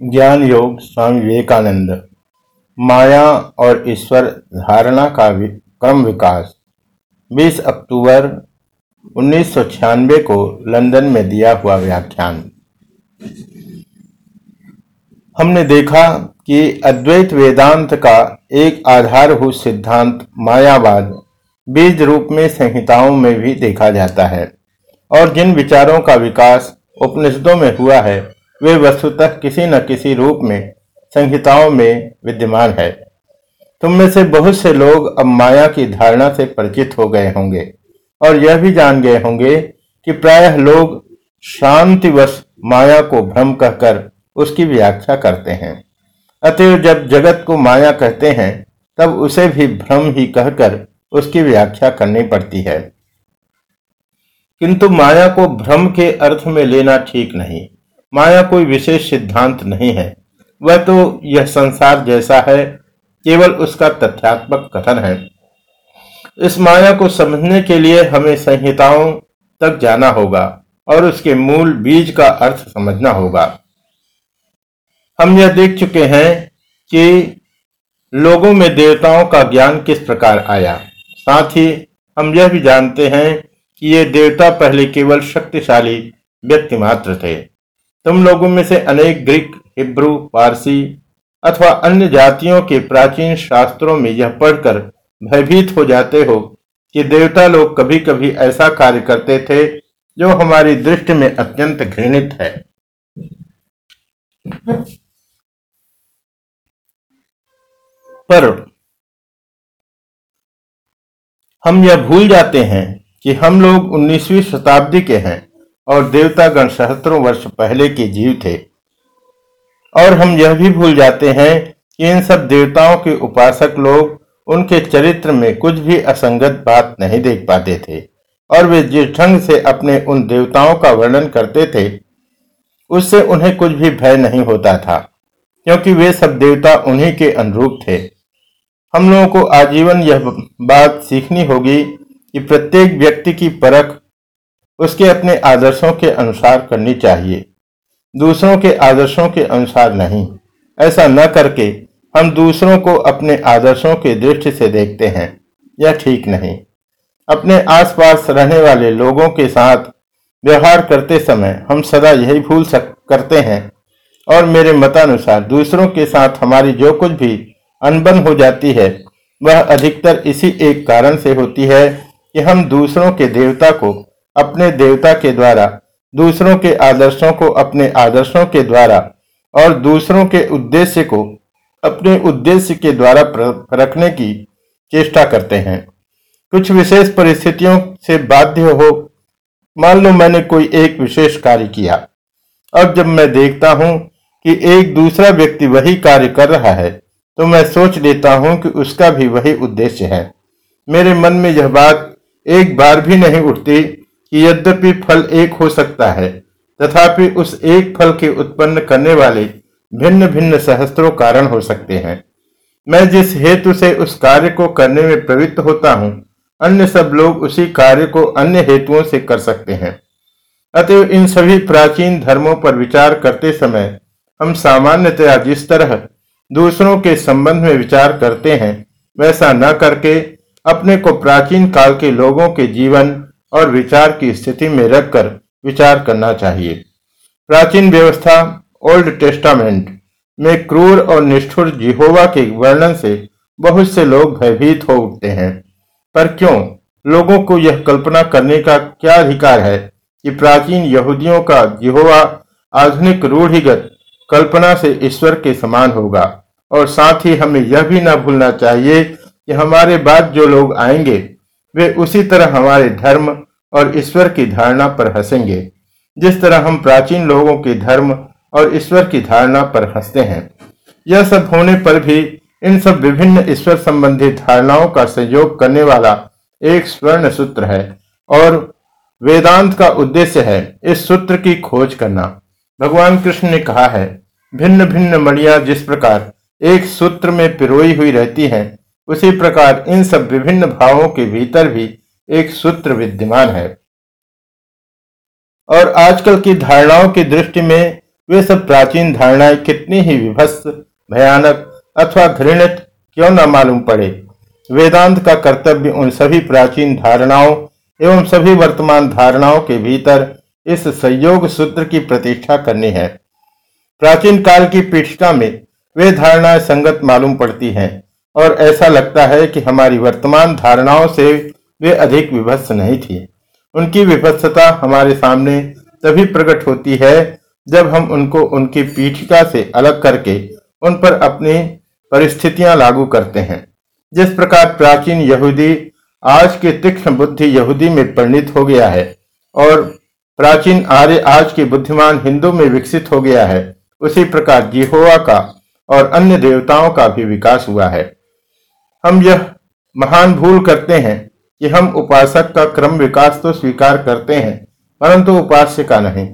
ज्ञान योग स्वामी विवेकानंद। माया और ईश्वर धारणा का क्रम विकास। 20 अक्टूबर 1996 को लंदन में दिया हुआ व्याख्यान। हमने देखा कि अद्वैत वेदांत का एक आधारभूत सिद्धांत मायावाद बीज रूप में संहिताओं में भी देखा जाता है और जिन विचारों का विकास उपनिषदों में हुआ है वे वस्तुतः किसी न किसी रूप में, संहिताओं में विद्यमान है। तुम में से बहुत से लोग अब माया की धारणा से परिचित हो गए होंगे, और यह भी जान गए होंगे कि प्रायः लोग शांतिवश माया को भ्रम कहकर उसकी व्याख्या करते हैं। अतएव जब जगत को माया कहते हैं, तब उसे भी भ्रम ही कहकर उसकी व्याख्या करनी पड़ती है। किंतु माया को भ्रम के अर्थ में लेना ठीक नहीं। माया कोई विशेष सिद्धांत नहीं है। वह तो यह संसार जैसा है, केवल उसका तथ्यात्मक कथन है। इस माया को समझने के लिए हमें संहिताओं तक जाना होगा और उसके मूल बीज का अर्थ समझना होगा। हम यह देख चुके हैं कि लोगों में देवताओं का ज्ञान किस प्रकार आया। साथ ही हम यह भी जानते हैं कि ये देवता पहले केवल शक्तिशाली व्यक्ति मात्र थे। तुम लोगों में से अनेक ग्रीक, हिब्रू, पारसी अथवा अन्य जातियों के प्राचीन शास्त्रों में यह पढ़कर भयभीत हो जाते हो कि देवता लोग कभी कभी ऐसा कार्य करते थे जो हमारी दृष्टि में अत्यंत घृणित है। पर हम यह भूल जाते हैं कि हम लोग 19वीं शताब्दी के हैं। और देवतागण सहस्त्रों वर्ष पहले के जीव थे। और हम यह भी भूल जाते हैं कि इन सब देवताओं के उपासक लोग उनके चरित्र में कुछ भी असंगत बात नहीं देख पाते थे। और वे जिस ढंग से अपने उन देवताओं का वर्णन करते थे, उससे उन्हें कुछ भी भय नहीं होता था, क्योंकि वे सब देवता उन्हीं के अनुरूप थे। हम लोगों को आजीवन यह बात सीखनी होगी कि प्रत्येक व्यक्ति की परख उसके अपने आदर्शों के अनुसार करनी चाहिए। दूसरों के आदर्शों के अनुसार नहीं। ऐसा न करके हम दूसरों को अपने आदर्शों के दृष्टि से देखते हैं, यह ठीक नहीं। अपने आसपास रहने वाले लोगों के साथ व्यवहार करते समय हम सदा यही भूल सक, करते हैं। और मेरे मतानुसार दूसरों के साथ हमारी जो कुछ भी अनबन हो जाती है, वह अधिकतर इसी एक कारण से होती है कि हम दूसरों के देवता को अपने देवता के द्वारा, दूसरों के आदर्शों को अपने आदर्शों के द्वारा और दूसरों के उद्देश्य को अपने उद्देश्य के द्वारा रखने की चेष्टा करते हैं। कुछ विशेष परिस्थितियों से बाध्य हो, मान लो मैंने कोई एक विशेष कार्य किया, अब जब मैं देखता हूँ कि एक दूसरा व्यक्ति वही कार्य कर रहा है तो मैं सोच लेता हूँ कि उसका भी वही उद्देश्य है। मेरे मन में यह बात एक बार भी नहीं उठती कि यद्यपि फल एक हो सकता है, तथापि उस एक फल के उत्पन्न करने वाले भिन्न भिन्न सहस्त्रों कारण हो सकते हैं। मैं जिस हेतु से उस कार्य को करने में प्रवृत्त होता हूँ, अन्य सब लोग उसी कार्य को अन्य हेतुओं से कर सकते हैं। अतएव इन सभी प्राचीन धर्मों पर विचार करते समय हम सामान्यतया जिस तरह दूसरों के संबंध में विचार करते हैं, वैसा न करके अपने को प्राचीन काल के लोगों के जीवन और विचार की स्थिति में रखकर विचार करना चाहिए। प्राचीन व्यवस्था, ओल्ड टेस्टामेंट में क्रूर और निष्ठुर जिहोवा के वर्णन से बहुत से लोग भयभीत हो उठते हैं। पर क्यों? लोगों को यह कल्पना करने का क्या अधिकार है कि प्राचीन यहूदियों का जिहोवा आधुनिक रूढ़िगत कल्पना से ईश्वर के समान होगा? और साथ ही हमें यह भी ना भूलना चाहिए कि हमारे बाद जो लोग आएँगे, वे उसी तरह हमारे धर्म और ईश्वर की धारणा पर हंसेंगे। जिस तरह हम प्राचीन लोगों के धर्म और ईश्वर की धारणा पर हँसते हैं, यह सब होने पर भी इन सब विभिन्न ईश्वर संबंधी धारणाओं का संयोग करने वाला एक स्वर्ण सूत्र है और वेदांत का उद्देश्य है इस सूत्र की खोज करना। भगवान कृष्ण ने कहा है, भिन्न भिन्न मणिया जिस प्रकार एक सूत्र में पिरोई हुई रहती हैं, उसी प्रकार इन सब विभिन्न भावों के भीतर भी एक सूत्र विद्यमान है। और आजकल की धारणाओं की दृष्टि में वे सब प्राचीन धारणाएँ कितनी ही विभत्स भयानक अथवा घृणित क्यों न मालूम पड़े। वेदांत का कर्तव्य उन सभी प्राचीन धारणाओं एवं सभी वर्तमान धारणाओं के भीतर इस संयोग सूत्र की प्रतिष्ठा करनी है। प्राचीन काल की पीठिका में वे धारणाएँ संगत मालूम पड़ती हैं, और ऐसा लगता है कि हमारी वर्तमान धारणाओं से वे अधिक विभत्स नहीं थी। उनकी विभत्सता हमारे सामने तभी प्रकट होती है जब हम उनको उनकी पीठिका से अलग करके उन पर अपनी परिस्थितियाँ लागू करते हैं। जिस प्रकार प्राचीन यहूदी आज के तीक्ष्ण बुद्धि यहूदी में परिणित हो गया है और प्राचीन आर्य आज के बुद्धिमान हिंदू में विकसित हो गया है, उसी प्रकार जिहोवा का और अन्य देवताओं का भी विकास हुआ है। हम यह महान भूल करते हैं कि हम उपासक का क्रम विकास तो स्वीकार करते हैं, परंतु उपास्य का नहीं।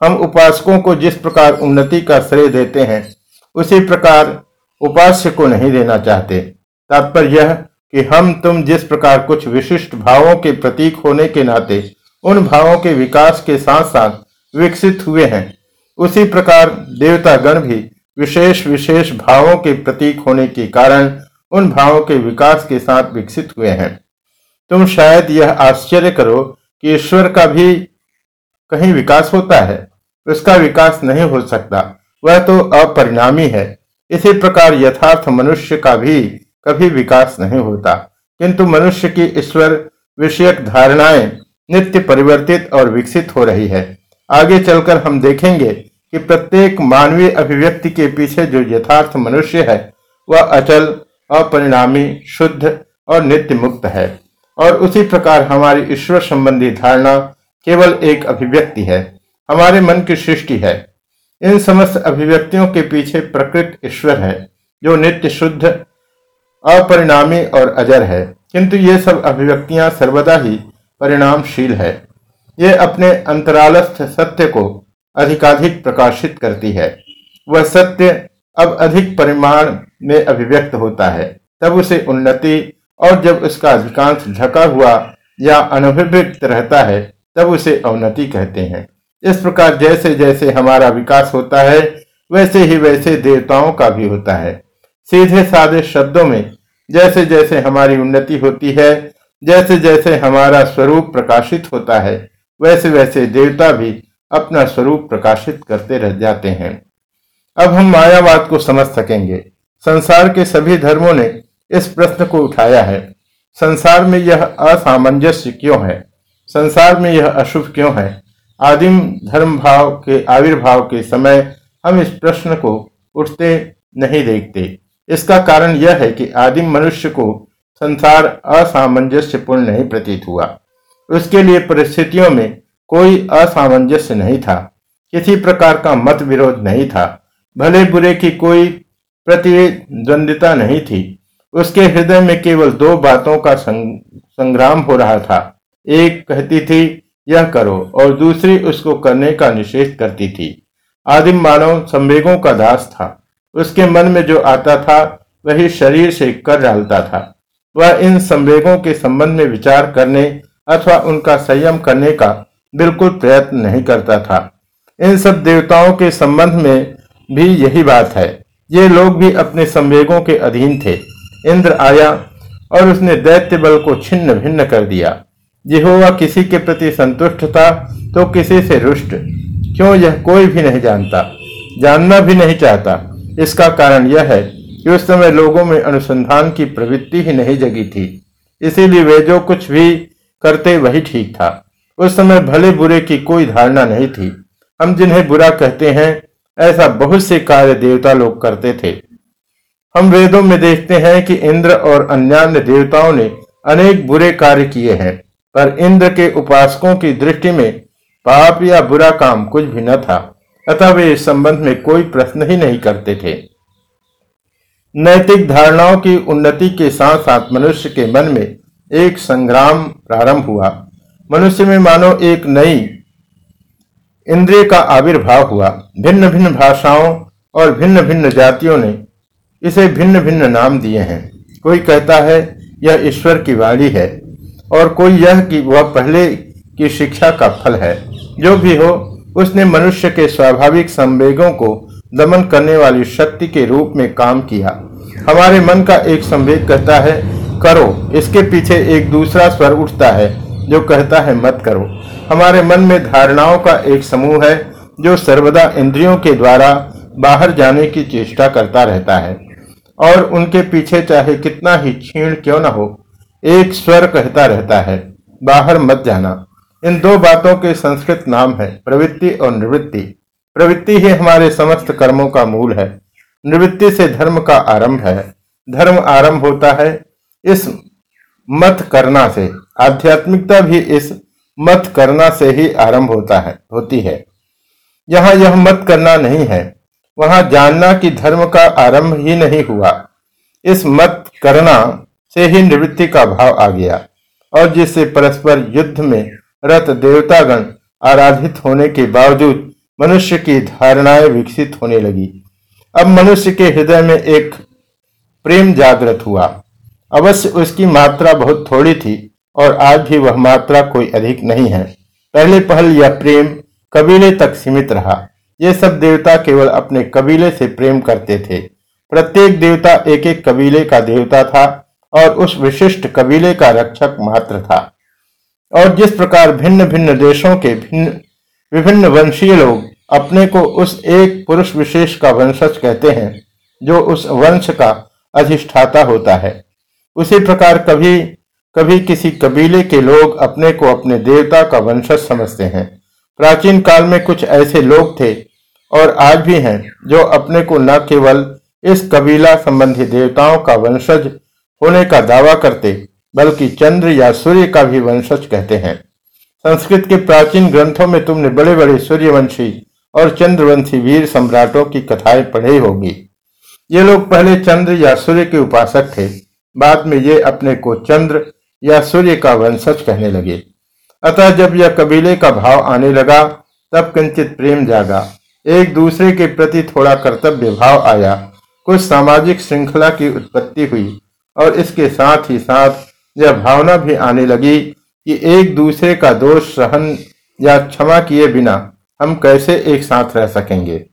हम उपासकों को जिस प्रकार उन्नति का श्रेय देते हैं, उसी प्रकार उपास्य को नहीं देना चाहते। तात्पर्य यह कि हम तुम जिस प्रकार कुछ विशिष्ट भावों के प्रतीक होने के नाते उन भावों के विकास के साथ साथ विकसित हुए हैं, उसी प्रकार देवता गण भी विशेष विशेष भावों के प्रतीक होने के कारण उन भावों के विकास के साथ विकसित हुए हैं। तुम शायद यह आश्चर्य करो कि ईश्वर का भी कहीं विकास होता है। उसका विकास नहीं हो सकता। वह तो अपरिणामी है। इसी प्रकार यथार्थ मनुष्य का भी कभी विकास नहीं होता। किंतु मनुष्य की ईश्वर विषयक धारणाएँ नित्य परिवर्तित और विकसित हो रही है। आगे चलकर हम देखेंगे कि प्रत्येक मानवीय अभिव्यक्ति के पीछे जो यथार्थ मनुष्य है, वह अचल, अपरिणामी, शुद्ध और नित्य मुक्त है। और उसी प्रकार हमारी ईश्वर संबंधी धारणा केवल एक अभिव्यक्ति है, हमारे मन की सृष्टि है। इन समस्त अभिव्यक्तियों के पीछे प्रकृत ईश्वर है, जो नित्य शुद्ध, अपरिणामी और अजर है। किंतु ये सब अभिव्यक्तियाँ सर्वदा ही परिणामशील है। ये अपने अंतरालस्थ सत्य को अधिकाधिक प्रकाशित करती है। वह सत्य अब अधिक परिमाण में अभिव्यक्त होता है, तब उसे उन्नति और जब उसका अधिकांश ढका हुआ या अनभिव्यक्त रहता है, तब उसे अवनति कहते हैं। इस प्रकार जैसे जैसे हमारा विकास होता है, वैसे ही वैसे देवताओं का भी होता है। सीधे साधे शब्दों में जैसे जैसे हमारी उन्नति होती है जैसे जैसे हमारा स्वरूप प्रकाशित होता है वैसे वैसे देवता भी अपना स्वरूप प्रकाशित करते रह जाते हैं। अब हम मायावाद को समझ सकेंगे। संसार के सभी धर्मों ने इस प्रश्न को उठाया है। संसार में यह असामंजस्य क्यों है? संसार में यह अशुभ क्यों है? आदिम धर्म भाव के आविर्भाव के समय हम इस प्रश्न को उठते नहीं देखते। इसका कारण यह है कि आदिम मनुष्य को संसार असामंजस्यपूर्ण नहीं प्रतीत हुआ। उसके लिए परिस्थितियों में कोई असामंजस्य नहीं था। किसी प्रकार का मत विरोध नहीं था। भले बुरे की कोई प्रतिद्वंदिता नहीं थी। उसके हृदय में केवल दो बातों का संग्राम हो रहा था। एक कहती थी, यह करो, और दूसरी, उसको करने का निषेध करती थी। आदिम मानव संवेगों का दास था। उसके मन में जो आता था, वही शरीर से कर डालता था। वह इन संवेगों के संबंध में विचार करने अथवा उनका संयम करने का बिल्कुल प्रयत्न नहीं करता था। इन सब देवताओं के संबंध में भी यही बात है। ये लोग भी अपने संवेगों के अधीन थे। इंद्र आया और उसने दैत्य बल को छिन्न भिन्न कर दिया। जिहोवा किसी के प्रति संतुष्ट था तो किसी से रुष्ट। क्यों यह कोई भी नहीं जानता, जानना भी नहीं चाहता। इसका कारण यह है कि उस समय लोगों में अनुसंधान की प्रवृत्ति ही नहीं जगी थी। इसीलिए वे जो कुछ भी करते वही ठीक था। उस समय भले बुरे की कोई धारणा नहीं थी। हम जिन्हें बुरा कहते हैं, ऐसा बहुत से कार्य देवता लोग करते थे। हम वेदों में देखते हैं कि इंद्र और अन्य देवताओं ने अनेक बुरे कार्य किए हैं, पर इंद्र के उपासकों की दृष्टि में पाप या बुरा काम कुछ भी न था, अतः वे इस संबंध में कोई प्रश्न ही नहीं करते थे। नैतिक धारणाओं की उन्नति के साथ साथ मनुष्य के मन में एक संग्राम प्रारंभ हुआ। मनुष्य में मानो एक नई इंद्रिय का आविर्भाव हुआ। भिन्न भिन्न भाषाओं और भिन्न भिन्न जातियों ने इसे भिन्न भिन्न नाम दिए हैं। कोई कहता है, यह ईश्वर की वाणी है, और कोई यह कि वह पहले की शिक्षा का फल है। जो भी हो, उसने मनुष्य के स्वाभाविक संवेगों को दमन करने वाली शक्ति के रूप में काम किया। हमारे मन का एक संवेग कहता है, करो। इसके पीछे एक दूसरा स्वर उठता है, जो कहता है, मत करो। हमारे मन में धारणाओं का एक समूह है, जो सर्वदा इंद्रियों के द्वारा बाहर जाने की चेष्टा करता रहता है। और उनके पीछे चाहे कितना ही क्षीण क्यों न हो, एक स्वर कहता रहता है, बाहर मत जाना। इन दो बातों के संस्कृत नाम है, प्रवृत्ति और निवृत्ति। प्रवृत्ति ही हमारे समस्त कर्मों का मूल है। निवृत्ति से धर्म का आरंभ है। धर्म आरंभ होता है इस मत करना से। आध्यात्मिकता भी इस मत करना से ही आरंभ होता है, होती है। यहाँ यह मत करना नहीं है। वहाँ जानना कि धर्म का आरंभ ही नहीं हुआ। इस मत करना से ही निवृत्ति का भाव आ गया और जिससे परस्पर युद्ध में रत देवतागण आराधित होने के बावजूद मनुष्य की धारणाएँ विकसित होने लगी। अब मनुष्य के हृदय में एक प्रेम जागृत हुआ। अवश्य उसकी मात्रा बहुत थोड़ी थी और आज भी वह मात्रा कोई अधिक नहीं है। पहले पहल यह प्रेम कबीले तक सीमित रहा। ये सब देवता केवल अपने कबीले से प्रेम करते थे। प्रत्येक देवता एक एक कबीले का देवता था और उस विशिष्ट कबीले का रक्षक मात्र था। और जिस प्रकार भिन्न भिन्न देशों के भिन्न, विभिन्न वंशीय लोग अपने को उस एक पुरुष विशेष का वंशज कहते हैं, जो उस वंश का अधिष्ठाता होता है। उसी प्रकार कभी कभी किसी कबीले के लोग अपने को अपने देवता का वंशज समझते हैं। प्राचीन काल में कुछ ऐसे लोग थे और आज भी हैं, जो अपने को न केवल इस कबीला संबंधी देवताओं का वंशज होने का दावा करते, बल्कि चंद्र या सूर्य का भी वंशज कहते हैं। संस्कृत के प्राचीन ग्रंथों में तुमने बड़े बड़े सूर्यवंशी और चंद्रवंशी वीर सम्राटों की कथाएँ पढ़ी होगी। ये लोग पहले चंद्र या सूर्य के उपासक थे, बाद में ये अपने को चंद्र या सूर्य का वंशज कहने लगे। अतः जब यह कबीले का भाव आने लगा, तब किंचित प्रेम जागा। एक दूसरे के प्रति थोड़ा कर्तव्य भाव आया। कुछ सामाजिक श्रृंखला की उत्पत्ति हुई और इसके साथ ही साथ यह भावना भी आने लगी कि एक दूसरे का दोष, सहन या क्षमा किए बिना हम कैसे एक साथ रह सकेंगे।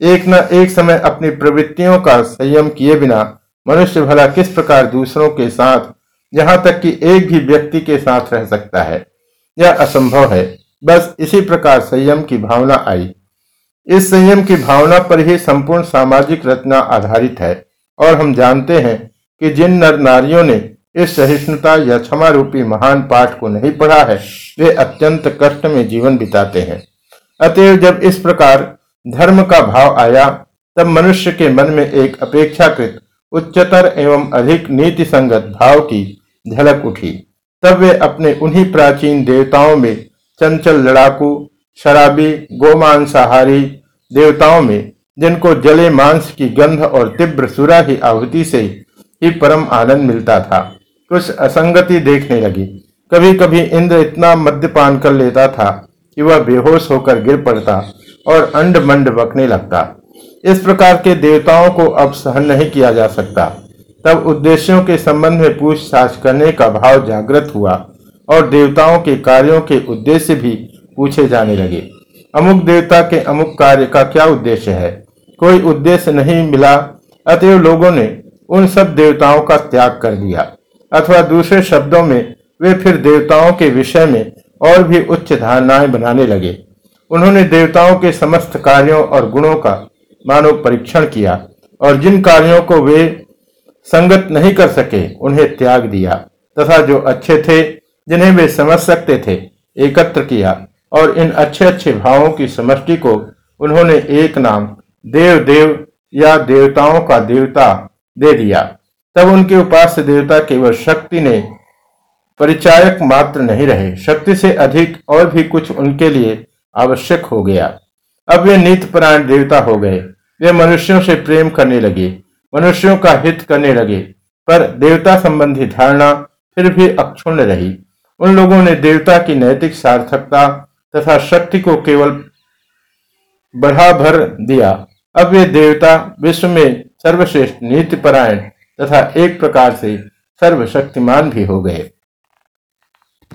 एक न एक समय अपनी प्रवृत्तियों का संयम किए बिना मनुष्य भला किस प्रकार दूसरों के साथ, यहाँ तक कि एक भी व्यक्ति के साथ रह सकता है। यह असंभव है। बस इसी प्रकार संयम की भावना आई। इस संयम की भावना पर ही संपूर्ण सामाजिक रचना आधारित है और हम जानते हैं कि जिन नर नारियों ने इस सहिष्णुता या क्षमा रूपी महान पाठ को नहीं पढ़ा है, वे अत्यंत कष्ट में जीवन बिताते हैं। अतएव जब इस प्रकार धर्म का भाव आया, तब मनुष्य के मन में एक अपेक्षाकृत उच्चतर एवं अधिक नीति संगत भाव की झलक उठी। तब वे अपने उन्हीं प्राचीन देवताओं में चंचल लड़ाकू, शराबी, गोमांसाहारी देवताओं में, जिनको जले मांस की गंध और तीव्र सुरा ही आहुति से ही परम आनंद मिलता था। कुछ असंगति देखने लगी। कभी कभी इंद्र इतना मद्यपान कर लेता था कि वह बेहोश होकर गिर पड़ता और अंड मंड बकने लगता। इस प्रकार के देवताओं को अब सहन नहीं किया जा सकता। तब उद्देश्यों के संबंध में पूछताछ करने का भाव जागृत हुआ और देवताओं के कार्यों के उद्देश्य भी पूछे जाने लगे। अमुक देवता के अमुक कार्य का क्या उद्देश्य है? कोई उद्देश्य नहीं मिला, अतएव लोगों ने उन सब देवताओं का त्याग कर दिया। अथवा दूसरे शब्दों में, वे फिर देवताओं के विषय में और भी उच्च धारणाएँ बनाने लगे। उन्होंने देवताओं के समस्त कार्यों और गुणों का मानव परीक्षण किया और जिन कार्यों को वे संगत नहीं कर सके, उन्हें त्याग दिया। तथा जो अच्छे थे, जिन्हें वे समझ सकते थे, एकत्र किया। और इन अच्छे अच्छे भावों की समष्टि को उन्होंने एक नाम देव देव या देवताओं का देवता दे दिया। तब उनके उपास्य देवता केवल शक्ति ने, परिचायक मात्र नहीं रहे, शक्ति से अधिक और भी कुछ उनके लिए आवश्यक हो गया। अब वे नित्यपरायण देवता हो गए। वे मनुष्यों से प्रेम करने लगे। मनुष्यों का हित करने लगे, पर देवता संबंधी धारणा फिर भी अक्षुण्ण रही। उन लोगों ने देवता की नैतिक सार्थकता तथा शक्ति को केवल बढ़ा भर दिया। अब वे देवता विश्व में सर्वश्रेष्ठ नीति परायण तथा एक प्रकार से सर्वशक्तिमान भी हो गए।